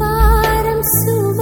वारं सु